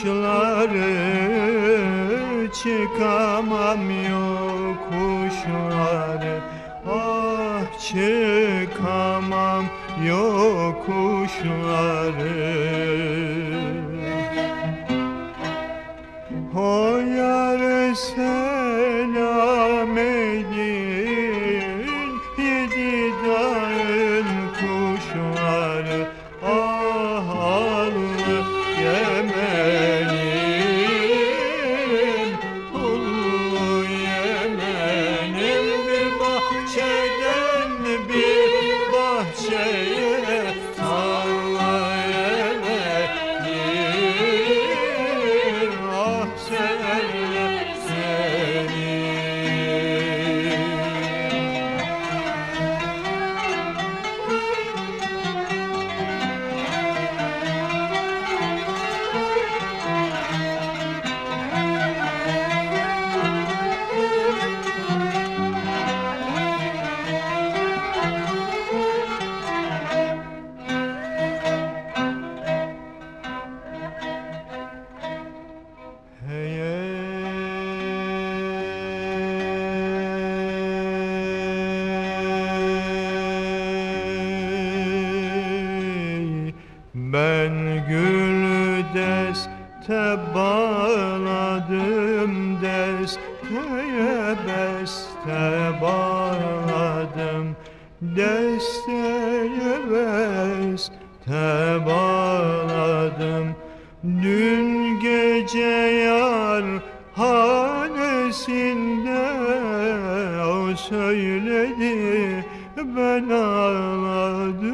Uçları çıkamam yokuşları Ah çıkamam yokuşları O Yeah. Desteye beste bağladım desteye beste bağladım. Dün gece yar hanesinde o söyledi ben ağladım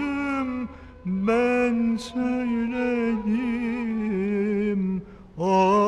ben söyledim. O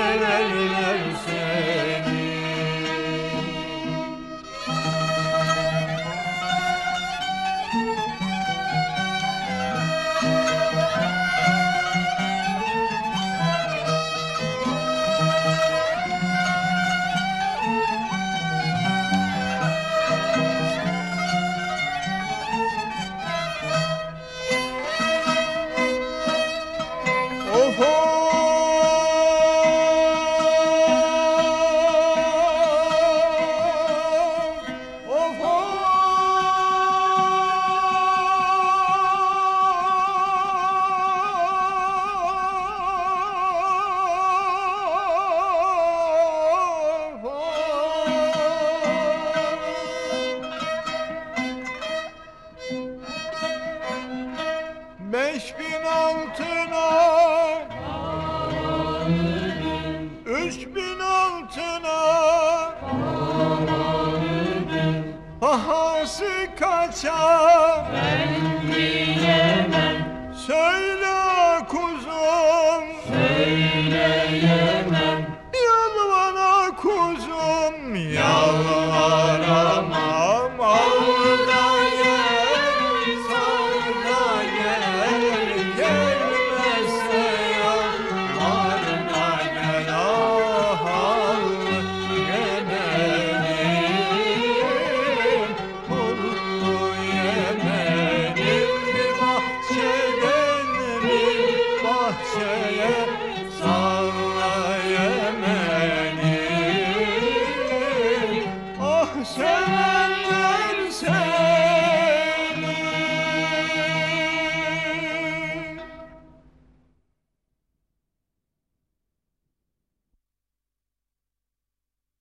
Ah Beş bin altına Üç bin altına Pahası kaça Ben diyemem Söyle